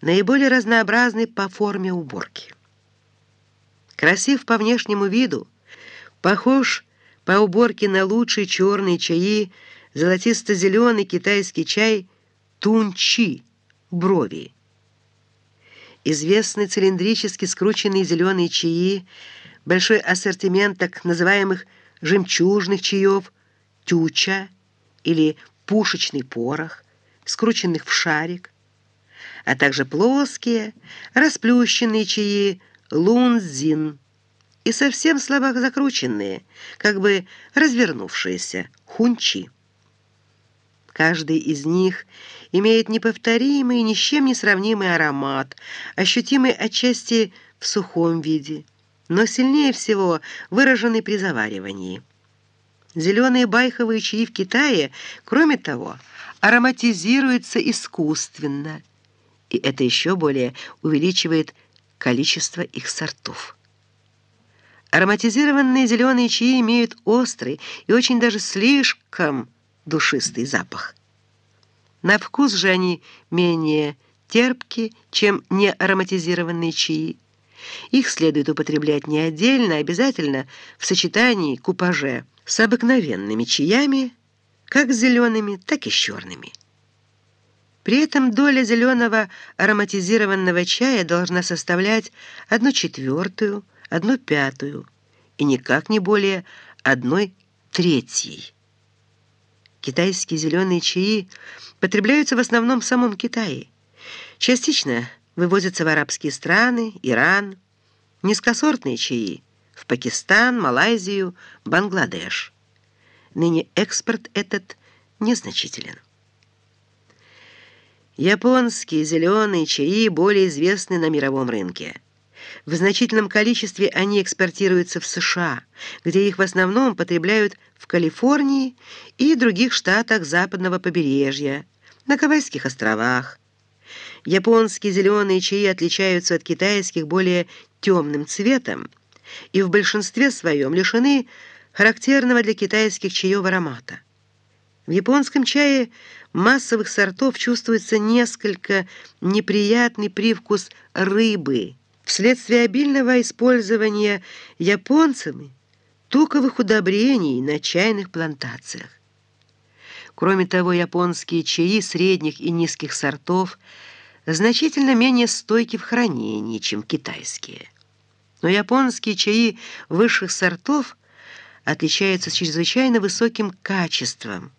наиболее разнообразный по форме уборки. Красив по внешнему виду, похож по уборке на лучшие черные чаи, золотисто-зеленый китайский чай тунчи, брови. Известны цилиндрически скрученные зеленые чаи, большой ассортимент так называемых жемчужных чаев, тюча или пушечный порох, скрученных в шарик, а также плоские, расплющенные чаи лунзин и совсем слабо закрученные, как бы развернувшиеся хунчи. Каждый из них имеет неповторимый, ни с чем не сравнимый аромат, ощутимый отчасти в сухом виде, но сильнее всего выраженный при заваривании. Зеленые байховые чаи в Китае, кроме того, ароматизируются искусственно, и это еще более увеличивает количество их сортов. Ароматизированные зеленые чаи имеют острый и очень даже слишком душистый запах. На вкус же они менее терпки, чем неароматизированные чаи. Их следует употреблять не отдельно, а обязательно в сочетании купаже с обыкновенными чаями, как с зелеными, так и с черными. При этом доля зеленого ароматизированного чая должна составлять одну четвертую, одну пятую и никак не более одной третьей. Китайские зеленые чаи потребляются в основном в самом Китае. Частично вывозятся в арабские страны, Иран, низкосортные чаи в Пакистан, Малайзию, Бангладеш. Ныне экспорт этот незначителен. Японские зеленые чаи более известны на мировом рынке. В значительном количестве они экспортируются в США, где их в основном потребляют в Калифорнии и других штатах западного побережья, на Гавайских островах. Японские зеленые чаи отличаются от китайских более темным цветом и в большинстве своем лишены характерного для китайских чаев аромата. В японском чае массовых сортов чувствуется несколько неприятный привкус рыбы вследствие обильного использования японцами туковых удобрений на чайных плантациях. Кроме того, японские чаи средних и низких сортов значительно менее стойки в хранении, чем китайские. Но японские чаи высших сортов отличаются чрезвычайно высоким качеством –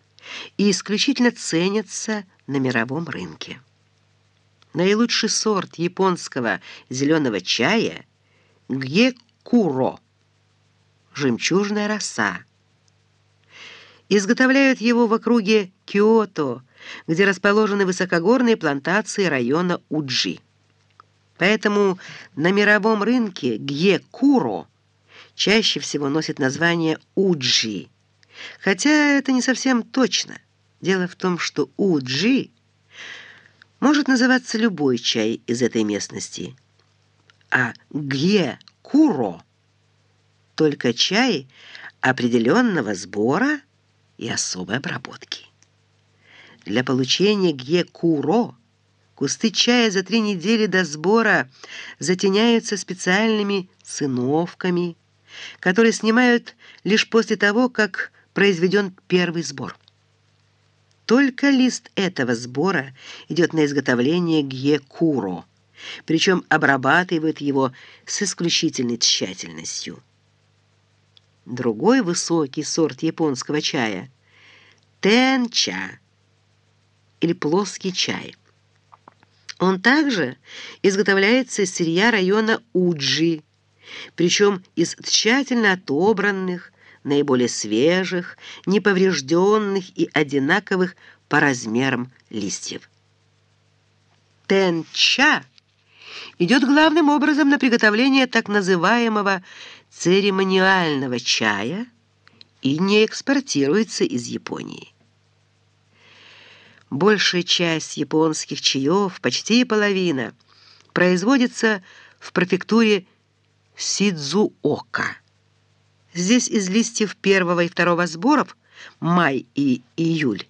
и исключительно ценятся на мировом рынке. Наилучший сорт японского зеленого чая – гекуро – жемчужная роса. Изготовляют его в округе Киото, где расположены высокогорные плантации района Уджи. Поэтому на мировом рынке гекуро чаще всего носит название Уджи – Хотя это не совсем точно. Дело в том, что Уджи может называться любой чай из этой местности, а Гье-Куро — только чай определенного сбора и особой обработки. Для получения Гье-Куро кусты чая за три недели до сбора затеняются специальными циновками, которые снимают лишь после того, как произведен первый сбор. Только лист этого сбора идет на изготовление гьекуро, причем обрабатывают его с исключительной тщательностью. Другой высокий сорт японского чая – тенча или плоский чай. Он также изготовляется из сырья района Уджи, причем из тщательно отобранных, наиболее свежих, неповрежденных и одинаковых по размерам листьев. Тенча идет главным образом на приготовление так называемого церемониального чая и не экспортируется из Японии. Большая часть японских чаев, почти половина, производится в префектуре Сидзуока. Здесь из листьев первого и второго сборов, май и июль,